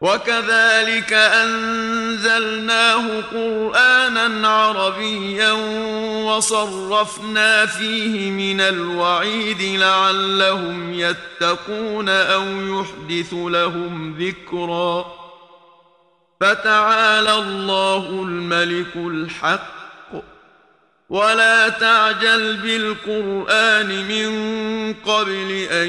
وَكَذَلِكَ أَنزَلْنَاهُ قُرْآنًا عَرَبِيًّا وَصَرَّفْنَا فِيهِ مِنَ الْوَعِيدِ لَعَلَّهُمْ يَتَّقُونَ أَوْ يُحْدِثُ لَهُمْ ذِكْرًا فَتَعَالَى اللَّهُ الْمَلِكُ الْحَقُّ وَلَا تَعْجَلْ بِالْقُرْآنِ مِنْ قَبْلِ أَنْ